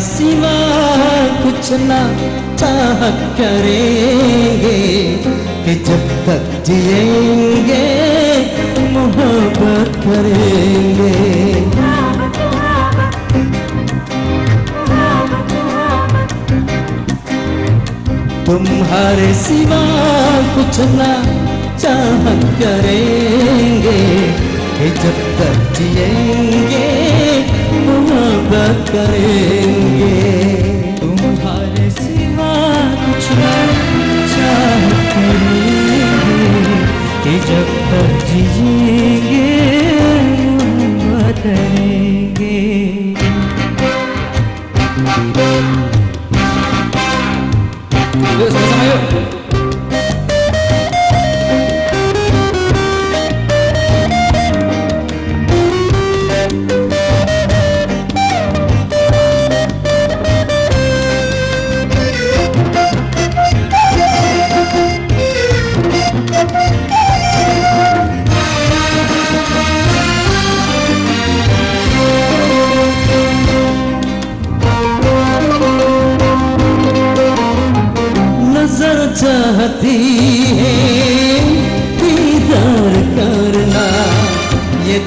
सिवा कुछ ना चाह करे। कि जब तक जिएँगे, मोहब्बत करेंगे। तुम्हारे सिवा कुछ ना चाह करेंगे कि जब तक जिएँगे, मोहब्बत करेंगे।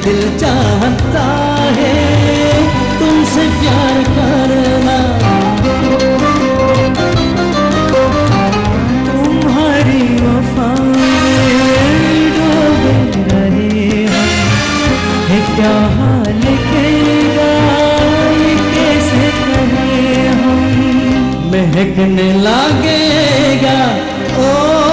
दिल चाहता है तुमसे प्यार करना। तुम्हारी वफा क्या हाल कैसे हम? महकने लगेगा ओ,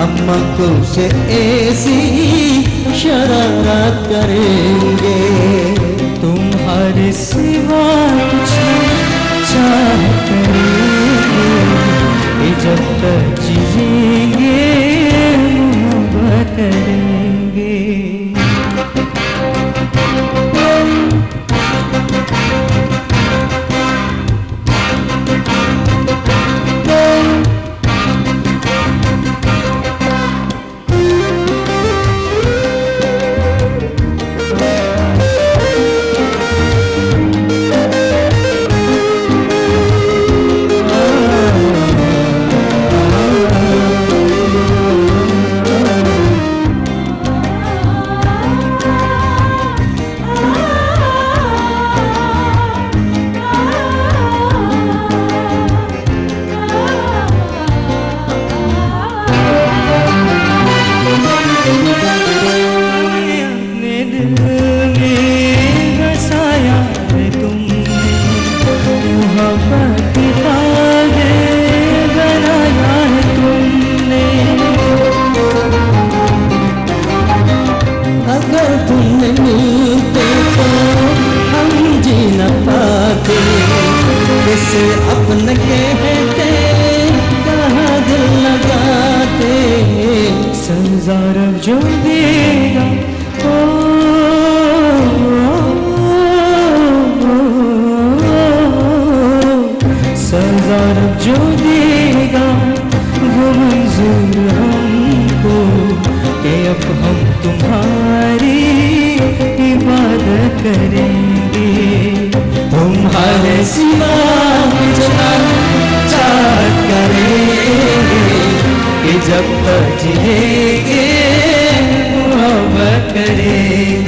हम हमको से ऐसी शरारत करेंगे। तुम्हारे सिवा किसे अपने कहते कहाँ दिल लगाते? संसार जो देगा ओ, संसार जो देगा वो मंजूर हमको कि अब हम तुम्हारी इबादत करेंगे। तुम्हारे सिवा कुछ ना करेंगे कि जब तक जिएँगे मोहब्बत करेंगे